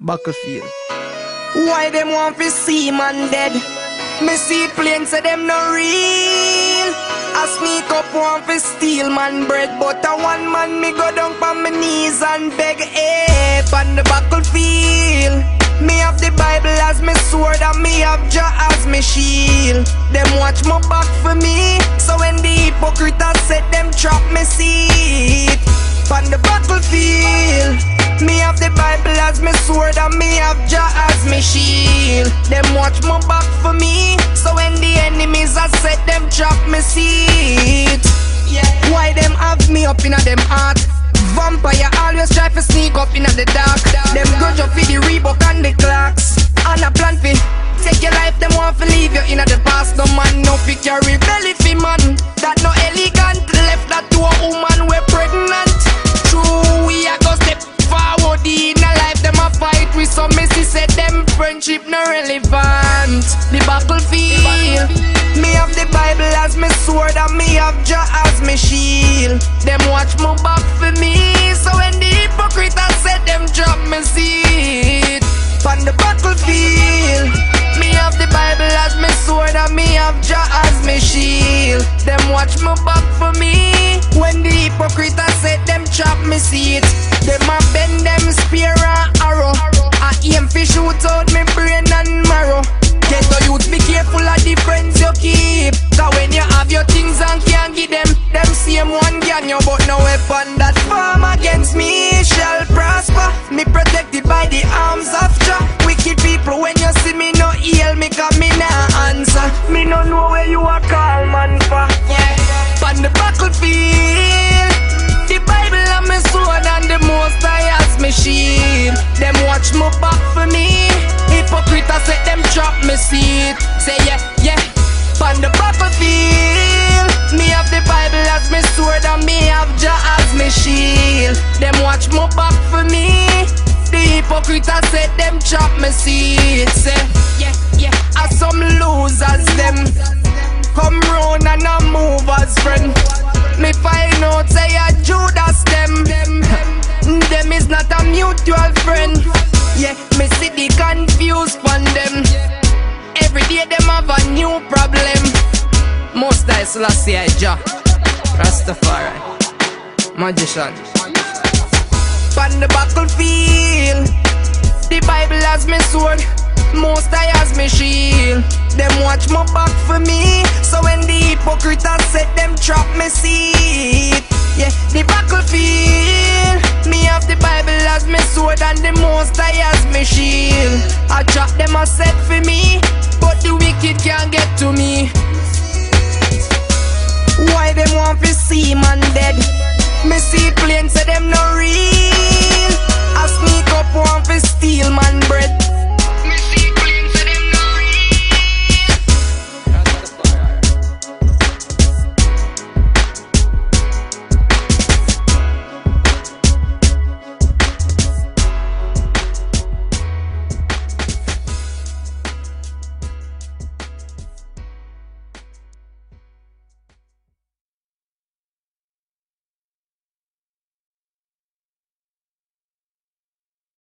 Battlefield. Why them want to see man dead? Me see planes say them no real. I sneak up want to steal man bread, but a one man me go down on my knees and beg help on the battlefield. Me have the Bible as me sword and me have Jah as me shield. Them watch my back for me, so when the hypocrite set them trap me seat. On the battlefield, the Bible as me sword and me have Jah as me shield. Them watch my back for me, so when the enemies are set them trap me seat. Yeah. Why them have me up in a them heart? Vampire always try to sneak up in the dark. Them grudge up for the Reebok and the Clarks. And a plan for take your life, them want to leave you in the past. No man, no pick your belly fi man. That no elegant left that to a woman no relevant. The battlefield. Me have the Bible as my sword and me have Jah as my shield. Them watch my back for me, so when the hypocrite I said them drop me seat. On the battlefield, me have the Bible as me sword and me have Jah as me shield. Them watch my back for me, when the hypocrite I said them trap me seat. Them a bend them spear and arrow. I aim fi shoot out me brain youth, be careful of the friends you keep. Cause when you have your things and can't give them, them same one gang you, but no weapon that form against me shall prosper. Me protected by the arms of Jah. Wicked people, when you see me, no heal me, cause me nah answer. Me no know where you are call man for. Yeah. On the battlefield, the Bible and me sword and the most I as me shield. Them watch my back for me. Hypocrite, I set them trap me seat. Say yeah, yeah. On the battlefield, me have the Bible as me sword and me have Jah as me shield. Them watch my back for me. The hypocrite, I set them trap me seat. Say yeah, yeah. As some losers them come round and I move as friend. Me find out say a Judas them. Them is not a mutual friend. Yeah, me see the confused on them. Every day them have a new problem. Most I Selassie I Jah Rastafari. Magician. On the battlefield. The Bible as me sword. Most I as me shield. Them watch my back for me. So when the hypocrite I set them trap me seat. Yeah, the battlefield me sword And the most I as me shield I trap them a set for me But the wicked can't get to me Why them want to see man dead?